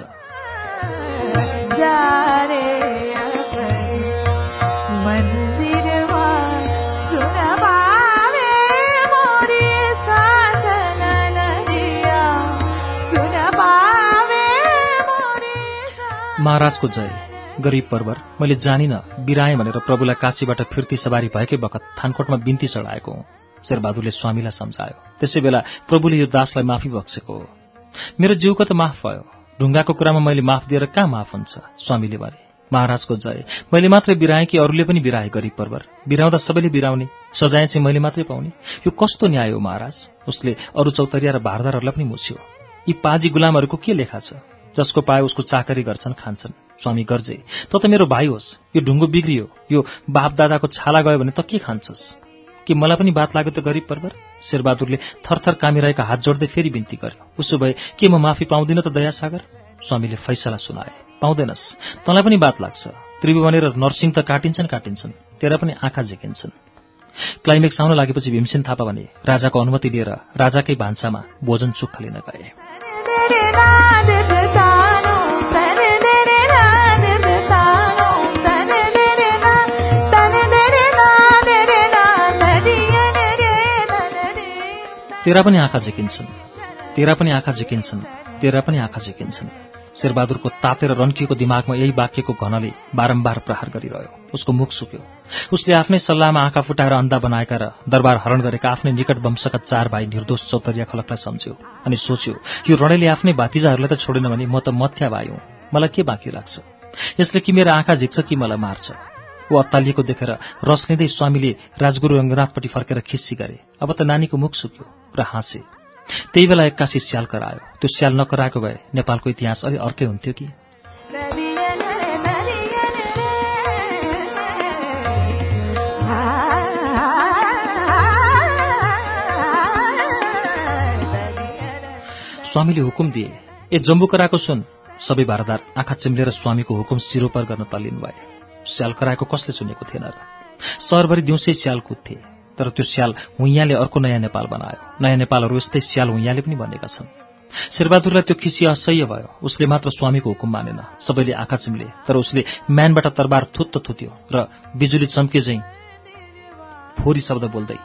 महाराजको जय। गरीब पर्वर मैले जानिन बिराएँ भनेर प्रभुलाई काशीबाट फिर्ती सवारी भएकै बखत थानकोटमा बिन्ती चढाएको हुँ शेरबहादुरले स्वामीलाई सम्झायो। त्यसै बेला प्रभुले यो दासलाई माफी बक्सेको हो मेरो जिउको त माफ भयो। ढुङ्गाको कुरामा मैले माफ दिएर कहाँ माफ हुन्छ? स्वामीले भने। महाराजको जय। मैले मात्रै बिराएँ कि अरूले पनि बिराए गरीब पर्वर? बिराउँदा सबैले बिराउने। सजाय चाहिँ मैले मात्रै पाउने। यो कस्तो न्याय हो महाराज? उसले अरू चौतरिया र भारदारहरूलाई पनि मुछ्यो। यी पाजी गुलामहरूको के लेखा छ? जसको पाए उसको चाकरी गर्छन् खान्छन्। स्वामी गर्जे त त मेरो भाइ होस् यो ढुङ्गो बिग्रियो यो बाप दादाको छाला गयो भने त के खान्छस्? कि मलाई पनि बात लाग्यो त गरिब पर्वर? शेरबहादुरले थरथर कामिरहेका हात जोड्दै फेरि बिन्ती गर्यो। उसो भए के म माफी पाउँदिन त दयासागर? स्वामीले फैसला सुनाए। पाउँदैनस् तँलाई पनि बात लाग्छ। त्रिभुवने र नरसिंह त काटिन्छन् काटिन्छन् तेरा पनि आँखा झिकिन्छन्। क्लाइमेक्स आउन लागेपछि भीमसेन थापा भने राजाको अनुमति लिएर राजाकै भान्सामा भोजन सुख लिन गए। तेरा पनि आँखा झिकिन्छन्। तेरा पनि आँखा झिकिन्छन्। तेरा पनि आँखा झिकिन्छन्। शेरबहादुरको तातेर रन्किएको दिमागमा यही वाक्यको घनले बारम्बार प्रहार गरिरह्यो। उसको मुख सुक्यो। उसले आफ्नै सल्लाहमा आँखा फुटाएर अन्धा बनाएका र दरबार हरण गरेका आफ्नै निकट वंशका चार भाइ निर्दोष चौतरिया खलकलाई सम्झ्यो अनि सोच्यो यो रणैले आफ्नै भातिजाहरूलाई त छोडेन भने म त मथ्या भाइ मलाई के बाँकी लाग्छ? यसले कि मेरो आँखा झिक्छ कि मलाई मार्छ? ऊ अत्तालिएको देखेर रस लिँदै स्वामीले राजगुरु रङ्गनाथपट्टि फर्केर खिस्सी गरे। अब त नानीको मुख सुक्यो र हाँसे। त्यही बेला एक्कासी स्याल करायो त्यो स्याल नकराएको भए नेपालको इतिहास अलि अर्कै हुन्थ्यो कि? स्वामीले हुकुम दिए। ए जम्बुकराको सुन। सबै भारदार आँखा चिम्लेर स्वामीको हुकुम सिरोपर गर्न तल्लिनु भए। स्याल कराएको कसले सुनेको थिएन र? सहरभरि दिउँसै स्याल कुद्थे तर त्यो स्याल हुइयाले अर्को नयाँ नेपाल बनायो। नयाँ नेपालहरू यस्तै स्याल हुइयाले पनि भनेका छन्। शेरबहादुरलाई त्यो खिसी असह्य भयो। उसले मात्र स्वामीको हुकुम मानेन। सबैले आँखा चिम्ले तर उसले म्यानबाट तरबार थुत्त थुत्यो र बिजुली चम्के झैं फोरी शब्द बोल्दै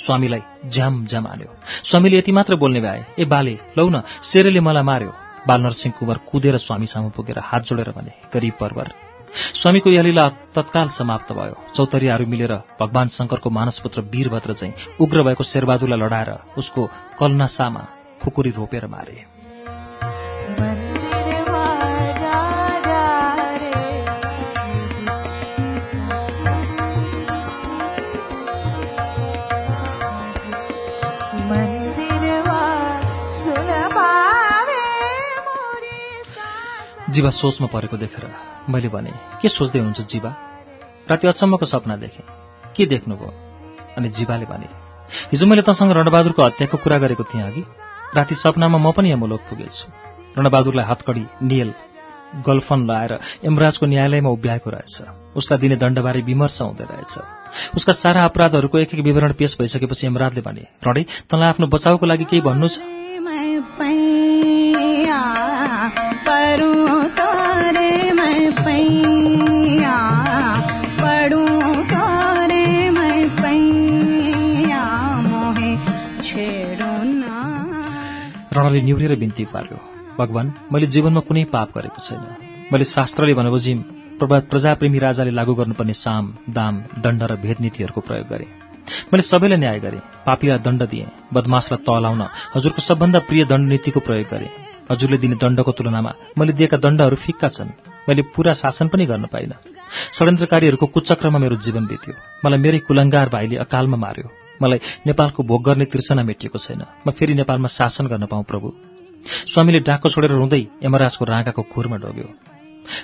स्वामीलाई ज्याम ज्याम हान्यो स्वामीले यति मात्र बोल्ने भए ए बाले लौ न शेरले मलाई मार्यो। बालनरसिंह कुँवर कुदेर स्वामी सामु पुगेर हात जोडेर भने गरीब पर्वर स्वामीको यह लीला तत्काल समाप्त भयो। चौतरियाहरू मिलेर भगवान शङ्करको मानसपुत्र वीरभद्र चाहिँ उग्र भएको शेरबहादुरलाई लडाएर उसको कलनासामा खुकुरी रोपेर मारे। जीवा सोचमा परेको देखेर मैले भने के सोच्दै हुनुहुन्छ जीवा? राति अचम्मको सपना देखेँ। के देख्नुभयो? अनि जीवाले भने हिजो मैले तँसँग रणबहादुरको हत्याको कुरा गरेको थिएँ अघि। राति सपनामा म पनि यमलोक पुगेछु। रणबहादुरलाई हतकडी नियल गल्फन लाएर यमराजको न्यायालयमा उभ्याएको रहेछ। उसलाई दिने दण्डबारे विमर्श हुँदै रहेछ। उसका सारा अपराधहरूको एक एक विवरण पेश भइसकेपछि यमराजले भने रणै तँलाई आफ्नो बचाउको लागि केही भन्नु छ? रणले निहुरेर बिन्ती पार्यो। भगवान मैले जीवनमा कुनै पाप गरेको छैन। मैले शास्त्रले भनेपछि प्रजाप्रेमी राजाले लागू गर्नुपर्ने साम दाम दण्ड र भेद नीतिहरूको प्रयोग गरेँ। मैले सबैलाई न्याय गरेँ पापीलाई दण्ड दिएँ बदमासलाई तलाउन हजुरको सबभन्दा प्रिय दण्ड नीतिको प्रयोग गरेँ। हजुरले दिने दण्डको तुलनामा मैले दिएका दण्डहरू फिक्का छन्। मैले पूरा शासन पनि गर्न पाइनँ। षड्यन्त्रकारीहरूको कुचक्रमा मेरो जीवन बित्यो। मलाई मेरै कुलङ्गार भाइले अकालमा मार्यो। मलाई नेपालको भोग गर्ने तिर्सना मेटिएको छैन। म फेरि नेपालमा शासन गर्न पाऊँ प्रभु। स्वामीले डाको छोडेर रुँदै यमराजको राँगाको खुरमा डोब्यो।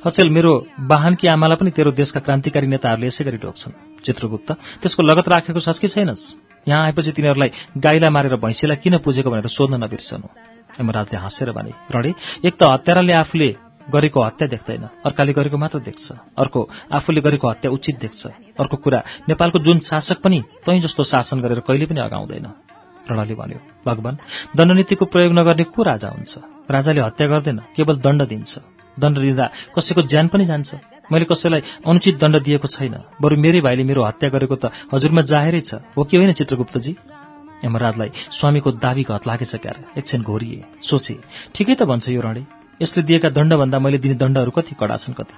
अचेल मेरो वाहनकी आमालाई पनि तेरो देशका क्रान्तिकारी नेताहरूले यसै गरी ढोक्छन् चित्रगुप्त त्यसको लगत राखेको छस् कि छैनस्? यहाँ आएपछि तिनीहरूलाई गाईलाई मारेर भैँसीलाई किन पुजेको भनेर सोध्न नबिर्सनु। यमराजले हाँसेर भने रणै एक त हत्याराले आफूले गरेको हत्या देख्दैन। अर्काले गरेको मात्र देख्छ। अर्को आफूले गरेको हत्या उचित देख्छ। अर्को कुरा नेपालको जुन शासक पनि तै जस्तो शासन गरेर कहिले पनि अगाउँदैन। रणले भन्यो भगवान दण्डनीतिको प्रयोग नगर्ने को राजा हुन्छ? राजाले हत्या गर्दैन केवल दण्ड दिन्छ। दण्ड दिँदा कसैको ज्यान पनि जान्छ? मैले कसैलाई अनुचित दण्ड दिएको छैन। बरु मेरै भाइले मेरो हत्या गरेको त हजुरमा जाहेरै छ। हो कि होइन चित्रगुप्तजी? यमराजलाई स्वामीको दावी घत लागेछ क्यार। एकछिन घोरिए सोचे ठिकै त भन्छ यो रणै। यसले दिएका दण्डभन्दा मैले दिने दण्डहरू कति कडा छन् कति?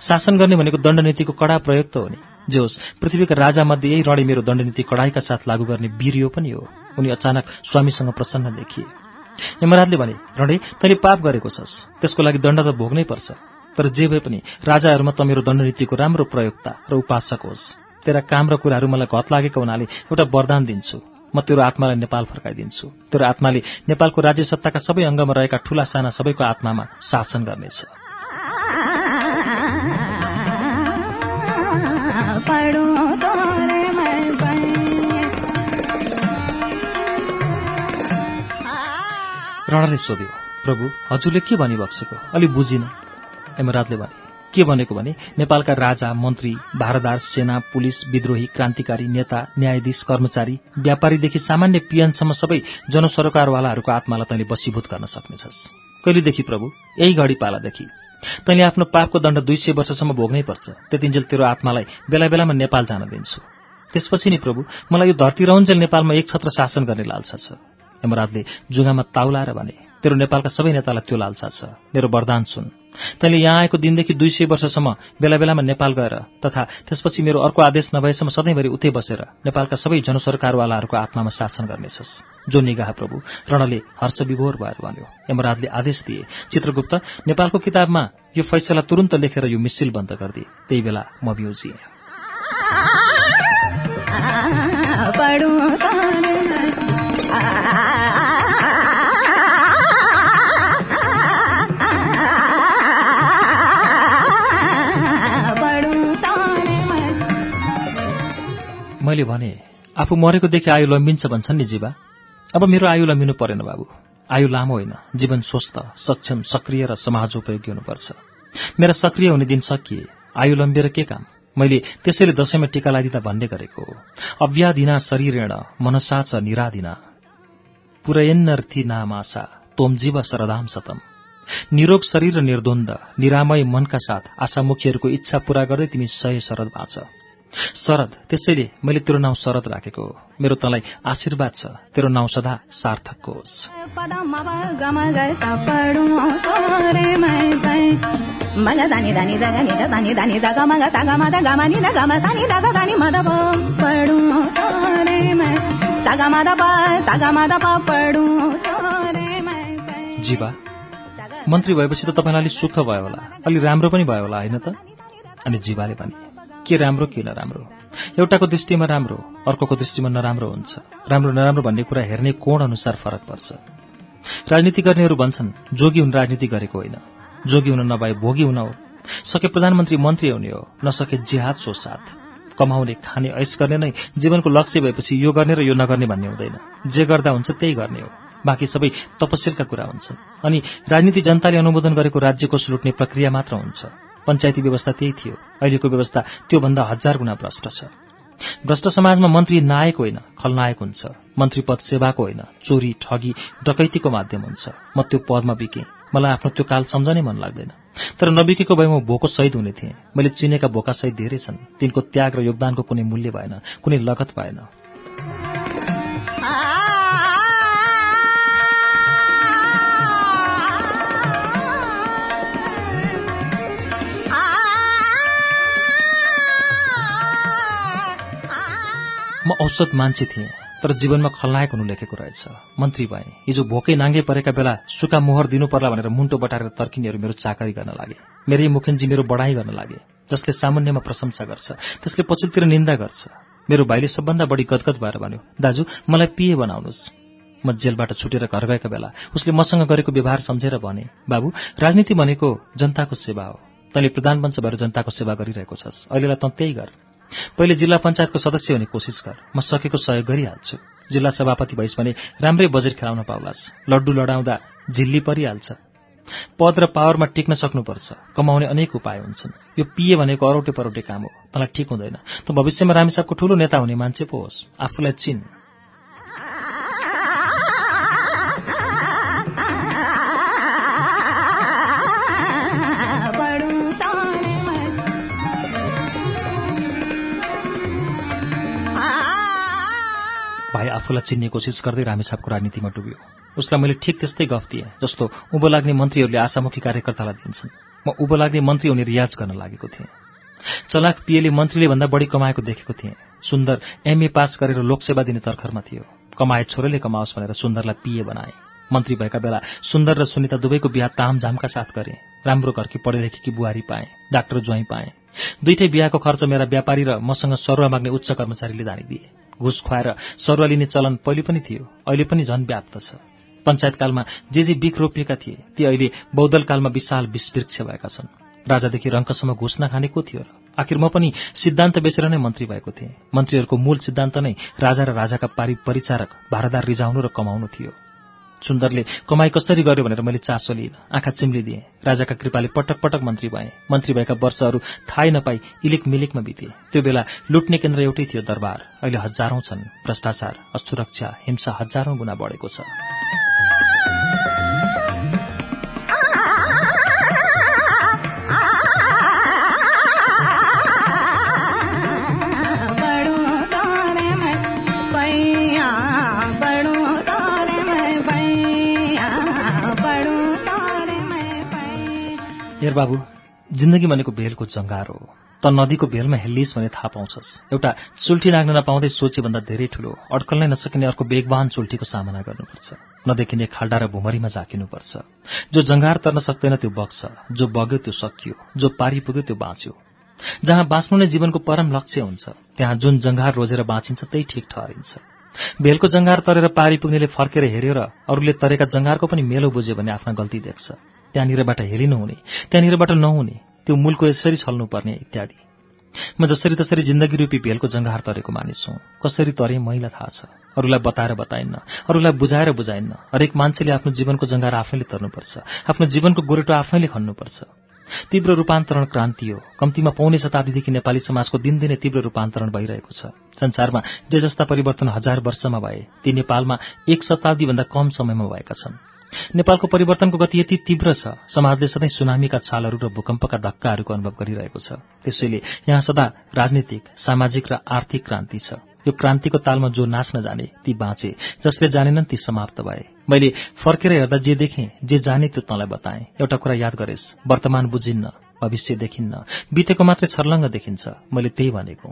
शासन गर्ने भनेको दण्डनीतिको कडा प्रयोग त हो नि। जे होस् पृथ्वीका राजामध्ये यही रणै मेरो दण्डनीति कडाइका साथ लागू गर्ने वीर यो पनि हो। उनी अचानक स्वामीसँग प्रसन्न देखिए। यमराजले भने रणै तैँले पाप गरेको छस्। त्यसको लागि दण्ड त भोग्नै पर्छ। तर जे भए पनि राजाहरूमा त मेरो दण्डनीतिको राम्रो प्रयोगता र उपासक होस्। तेरा काम र कुराहरू मलाई घत लागेका हुनाले एउटा वरदान दिन्छु। म तेरो आत्मालाई नेपाल फर्काइदिन्छु। तेरो आत्माले नेपालको राज्य सत्ताका सबै अङ्गमा रहेका ठूला साना सबैको आत्मामा शासन गर्नेछ। रणले सोध्यो प्रभु हजुरले के भनी बक्सेको अलि बुझिन। यमराजले भने के भनेको भने नेपालका राजा मन्त्री भारदार सेना पुलिस विद्रोही क्रान्तिकारी नेता न्यायाधीश कर्मचारी व्यापारीदेखि सामान्य पियनसम्म सबै जनसरोकारवालाहरूको आत्मालाई तैँले वशीभूत गर्न सक्नेछस्। कहिलेदेखि प्रभु यही घडी पालादेखि तैँले आफ्नो पापको दण्ड दुई सय वर्षसम्म भोग्नै पर्छ। त्यतिन्जेल तेरो आत्मालाई बेला बेलामा नेपाल जान दिन्छु। त्यसपछि नि प्रभु मलाई यो धरती रहन्जेल नेपालमा एक छत्र शासन गर्ने लालसा छ। यमराजले जुगामा ताउलाएर भने तेरो नेपालका सबै नेतालाई त्यो लालसा छ। मेरो वरदान सुन। तैँले यहाँ आएको दिनदेखि दुई सय वर्षसम्म बेला बेलामा नेपाल गएर तथा त्यसपछि मेरो अर्को आदेश नभएसम्म सधैँभरि उतै बसेर नेपालका सबै जनसरकारवालाहरूको आत्मामा शासन गर्नेछस्। जो निगाह प्रभु रणले हर्ष विभोर भएर भन्यो। यमराजले आदेश दिए चित्रगुप्त नेपालको किताबमा यो फैसला तुरन्त लेखेर यो मिसिल बन्द गरिदिए। त्यही बेला म बिउजिएँ। मैले भने आफू मरेको देखि आयु लम्बिन्छ भन्छन् नि जीवा। अब मेरो आयु लम्बिनु परेन बाबु। आयु लामो होइन। जीवन स्वस्थ सक्षम सक्रिय र समाजोपयोगी हुनुपर्छ। मेरा सक्रिय हुने दिन सकिए। आयु लम्बिएर के काम? मैले त्यसैले दशैंमा टीका लगाइदिँदा भन्ने गरेको हो। अव्याधिना शरीरेण मनसा च निराधिना पुरयन्नर्थी नामासा तोम जीव शरदाम सतम। निरोग शरीर र निर्द्वन्द निरामय मनका साथ आशामुखीहरूको इच्छा पूरा गर्दै तिमी सय शरद बाँच। शरद त्यसैले मैले तेरो नाउँ शरद राखेको मेरो तँलाई आशीर्वाद छ। तेरो नाउँ सदा सार्थकको होस्। जीवा मन्त्री भएपछि त तपाईँलाई अलिक सुख भयो होला। अलि राम्रो पनि भयो होला होइन त? अनि जीवाले भने के राम्रो के नराम्रो? एउटाको दृष्टिमा राम्रो अर्कोको दृष्टिमा नराम्रो हुन्छ। राम्रो नराम्रो भन्ने कुरा हेर्ने कोण अनुसार फरक पर्छ। राजनीति गर्नेहरू भन्छन् जोगी हुन राजनीति गरेको होइन। जोगी हुन नभए भोगी हुन हो। सके प्रधानमन्त्री मन्त्री हुने हो नसके जिहाद सो साथ। कमाउने खाने ऐस गर्ने नै जीवनको लक्ष्य भएपछि यो गर्ने र यो नगर्ने भन्ने हुँदैन। जे गर्दा हुन्छ त्यही गर्ने हो। बाँकी सबै तपस्यलका कुरा हुन्छन्। अनि राजनीति जनताले अनुमोदन गरेको राज्य कोष लुट्ने प्रक्रिया मात्र हुन्छ। पञ्चायती व्यवस्था त्यही थियो। अहिलेको व्यवस्था त्योभन्दा हजार गुणा भ्रष्ट छ। भ्रष्ट समाजमा मन्त्री नायक होइन खलनायक हुन्छ। मन्त्री पद सेवाको होइन चोरी ठगी डकैतीको माध्यम हुन्छ। म त्यो पदमा बिकेँ। मलाई आफ्नो त्यो काल सम्झनै मन लाग्दैन। तर नबिकेको भए म भोको शहीद हुने थिएँ। मैले चिनेका भोका शहीद धेरै छन्। तिनको त्याग र योगदानको कुनै मूल्य भएन कुनै लगत भएन। म औसत मान्छे थिएँ तर जीवनमा खलनायक हुनु लेखेको रहेछ। मन्त्री भएँ हिजो भोकै नाङ्गे परेका बेला सुका मोहर दिनु पर्ला भनेर मुन्टो बटारेर तर्किनेहरू मेरो चाकरी गर्न लागे। मेरै मुखेन्जी मेरो बढाइ गर्न लागे जसले सामान्यमा प्रशंसा गर्छ त्यसले पछिल्तिर निन्दा गर्छ। मेरो भाइले सबभन्दा बढी गदगद भएर भन्यो दाजु मलाई पिए बनाउनुहोस्। म जेलबाट छुटेर घर गएका बेला उसले मसँग गरेको व्यवहार सम्झेर भने बाबु राजनीति भनेको जनताको सेवा हो। तैँले प्रधानमन्च भएर जनताको सेवा गरिरहेको छस्। अहिलेलाई त त्यही गर। पहिले जिल्ला पञ्चायतको सदस्य हुने कोसिस गर। म सकेको सहयोग गरिहाल्छु। जिल्ला सभापति भइस् भने राम्रै बजेट खेलाउन पाउलास्। लड्डु लडाउँदा झिल्ली परिहाल्छ। पद र पावरमा टिक्न सक्नुपर्छ। कमाउने अनेक उपाय हुन्छन्। यो पिए भनेको अरौटे परौटे काम हो। तँलाई ठिक हुँदैन। त भविष्यमा रामेसाबको ठूलो नेता हुने मान्छे पो होस्। आफूलाई चिन। आफूलाई चिन्ने कोसिस गर्दै रामेसाबको राजनीतिमा डुब्यो। उसलाई मैले ठिक त्यस्तै गफ दिएँ जस्तो उँभो लाग्ने मन्त्रीहरूले आशामुखी कार्यकर्तालाई दिन्छन्। म उँभो लाग्ने मन्त्री हुने रियाज गर्न लागेको थिएँ। चलाक पिएले मन्त्रीले भन्दा बढी कमाएको देखेको थिएँ। सुन्दर एमए पास गरेर लोकसेवा दिने तर्खरमा थियो। कमाए छोराले कमाओस् भनेर सुन्दरलाई पिए बनाए। मन्त्री भएका बेला सुन्दर र सुनिता दुवैको बिहा तामझामका साथ गरे। राम्रो घरकी पढे लेखेकी बुहारी पाए डाक्टर ज्वाइँ पाए। दुइटै बिहाको खर्च मेरा व्यापारी र मसँग सरुवा माग्ने उच्च कर्मचारीले दानिदिए घुस खुवाएर सरुवा लिने चलन पहिले पनि थियो अहिले पनि झन् व्याप्त छ। पञ्चायतकालमा जे जे बिख रोपिएका थिए ती अहिले बौद्धलकालमा विशाल विषवृक्ष भएका छन्। राजादेखि रङ्कसम्म घुस नखाने को थियो र? आखिर म पनि सिद्धान्त बेचेर नै मन्त्री भएको थिएँ। मन्त्रीहरूको मूल सिद्धान्त नै राजा र राजाका पारि परिचारक भारादार रिझाउनु र कमाउनु थियो। सुन्दरले कमाई कसरी गर्यो भनेर मैले चासो लिइनँ आँखा चिम्लिदिएँ। राजाका कृपाले पटक पटक मन्त्री भएँ। मन्त्री भएका वर्षहरू थाहै नपाई इलिक मिलिकमा बिते। त्यो बेला लुट्ने केन्द्र एउटै थियो दरबार। अहिले हजारौं छन्। भ्रष्टाचार असुरक्षा हिंसा हजारौं गुणा बढेको छ। पैया हेर बाबु जिन्दगी भनेको भेलको जङ्गार हो। त नदीको भेलमा हेल्लिस भने थाहा पाउँछस्। एउटा चुल्ठी नाग्न नपाउँदै सोचेभन्दा धेरै ठुलो अड्कल नै नसकिने अर्को बेगवान चुल्ठीको सामना गर्नुपर्छ। नदेखिने खाल्डा र भुमरीमा झाकिनुपर्छ। जो जङ्गार तर्न सक्दैन त्यो बग्छ जो बग्यो त्यो सकियो जो पारी पुग्यो त्यो बाँच्यो। जहाँ बाँच्नु नै जीवनको परम लक्ष्य हुन्छ त्यहाँ जुन जङ्गार रोजेर बाँचिन्छ त्यही ठिक ठहरिन्छ। भेलको जङ्गार तरेर पारी पुग्नेले फर्केर हेऱ्यो र अरूले तरेका जङ्गारको पनि मेलो बुझ्यो भने आफ्ना गल्ती देख्छ। त्यहाँनिरबाट हेलिनु हुने त्यहाँनिरबाट नहुने त्यो मूलको यसरी छल्नुपर्ने इत्यादि। म जसरी तसरी जिन्दगी रूपी भेलको जङ्गार तरेको मानिस हुँ। कसरी तरे मैलाई थाहा छ। अरूलाई बताएर बताइन्न। अरूलाई बुझाएर बुझाइन्न। हरेक मान्छेले आफ्नो जीवनको जङ्गार आफैले तर्नुपर्छ। आफ्नो जीवनको गोरेटो आफैले खन्नुपर्छ। तीव्र रूपान्तरण क्रान्ति हो। कम्तीमा पौने शताब्दीदेखि नेपाली समाजको दिनदिनै तीव्र रूपान्तरण भइरहेको छ। संसारमा जे जस्ता परिवर्तन हजार वर्षमा भए ती नेपालमा एक शताब्दीभन्दा कम समयमा भएका छन्। नेपालको परिवर्तनको गति यति तीव्र छ। समाजले सधैँ सुनामीका छालहरू र भूकम्पका धक्काहरूको अनुभव गरिरहेको छ। त्यसैले यहाँ सदा राजनीतिक सामाजिक र आर्थिक क्रान्ति छ। यो क्रान्तिको तालमा जो नाच्न जाने ती बाँचे। जसले जानेनन् ती समाप्त भए। मैले फर्केर हेर्दा जे देखेँ जे जाने त्यो तँलाई बताएँ। एउटा कुरा याद गरेस् वर्तमान बुझिन्न भविष्य देखिन्न। बितेको मात्रै छर्लङ्ग देखिन्छ। मैले त्यही भनेको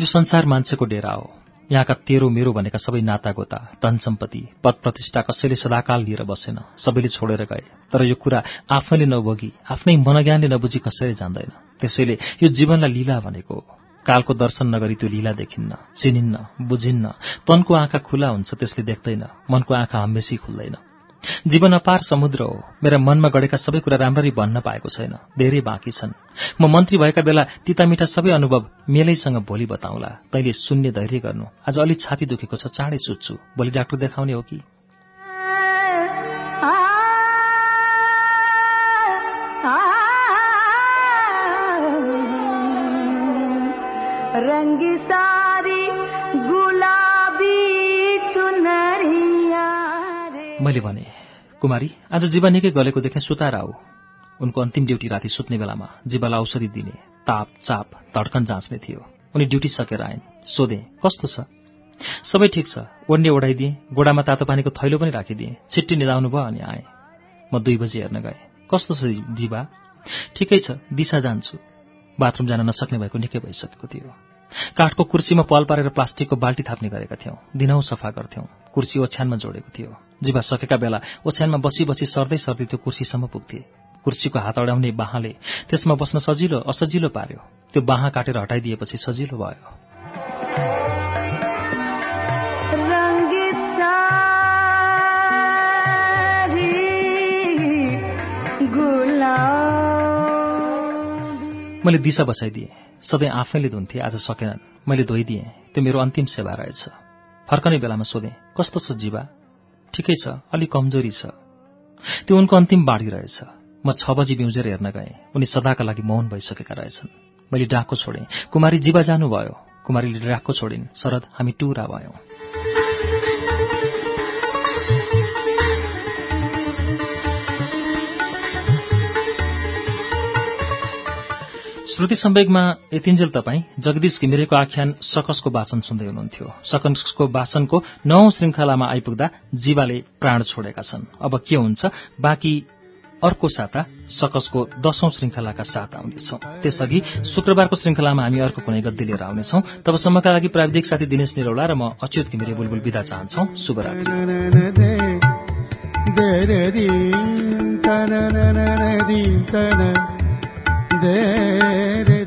यो संसार मान्छेको डेरा हो। यहाँका तेरो मेरो भनेका सबै नातागोता धन सम्पत्ति पद प्रतिष्ठा कसैले सदाकाल लिएर बसेन सबैले छोडेर गए। तर यो कुरा आफैले नभोगी आफ्नै मनज्ञानले नबुझी कसैले जान्दैन। त्यसैले यो जीवनलाई लीला भनेको हो। कालको दर्शन नगरी त्यो लीला देखिन्न चिनिन्न बुझिन्न। तनको आँखा खुला हुन्छ त्यसले देख्दैन। मनको आँखा हमेसी खुल्दैन। जीवन अपार समुद्र हो। मेरा मनमा गढेका सबै कुरा राम्ररी भन्न पाएको छैन। धेरै बाँकी छन्। म मन्त्री भएका बेला तितामिठा सबै अनुभव मेलैसँग भोलि बताउँला। तैँले शून्य धैर्य गर्नु। आज अलि छाती दुखेको छ चाँडै सुत्छु। भोलि डाक्टर देखाउने हो कि? मैले भने कुमारी आज जीवा निकै गलेको देखेँ सुताएर आऊ उनको अन्तिम ड्युटी राति सुत्ने बेलामा जीवालाई औषधि दिने ताप चाप धड्कन जाँच्ने थियो। उनी ड्युटी सकेर आइन्। सोधे कस्तो छ? सबै ठिक छ। ओड्ने ओढाइदिएँ गोडामा तातो पानीको थैलो पनि राखिदिएँ। छिट्टी निदाउनु भयो अनि आएँ। म दुई बजी हेर्न गएँ। कस्तो छ जीवा? ठिकै छ दिशा जान्छु। बाथरुम जान नसक्ने भएको निकै भइसकेको थियो। काठको कुर्सीमा पल पारेर प्लास्टिकको बाल्टी थाप्ने गरेका थियौँ। दिनहुँ सफा गर्थ्यौँ। कुर्सी ओछ्यानमा जोडेको थियो। जीवा सकेका बेला ओछ्यानमा बसी बसी सर्दै सर्दै त्यो कुर्सीसम्म पुग्थे। कुर्सीको हात अडाउने बाहाँले त्यसमा बस्न सजिलो असजिलो पार्यो। त्यो बाहाँ काटेर हटाइदिएपछि सजिलो भयो। मैले दिशा बसाइदिएँ। सधैँ आफैले धुन्थे आज सकेनन्। मैले धोइदिएँ। त्यो मेरो अन्तिम सेवा रहेछ। फर्कने बेलामा सोधेँ कस्तो छ जीवा? ठिकै छ अलि कमजोरी छ। त्यो उनको अन्तिम बाढी रहेछ। म छ बजी बिउजेर हेर्न गएँ। उनी सदाका लागि मौन भइसकेका रहेछन्। मैले डाको छोडेँ। कुमारी जीवा जानुभयो। कुमारीले डाको छोडिन्। शरद हामी टुरा भयौँ। श्रुति सम्वेगमा यतिन्जेल तपाईँ जगदीश घिमिरेको आख्यान सकसको वाचन सुन्दै हुनुहुन्थ्यो सकसको वाचनको नौ श्रृङ्खलामा आइपुग्दा जीवाले प्राण छोडेका छन् अब के हुन्छ बाँकी अर्को साता सकसको दशौं श्रृङ्खलाका साथ आउनेछौ त्यसअघि शुक्रबारको श्रृङ्खलामा हामी अर्को कुनै गद्दी लिएर आउनेछौ तबसम्मका लागि प्राविधिक साथी दिनेश निरौला र म अच्युत घिमिरे बुलबुल विदा चाहन्छौ शुभरात्री दे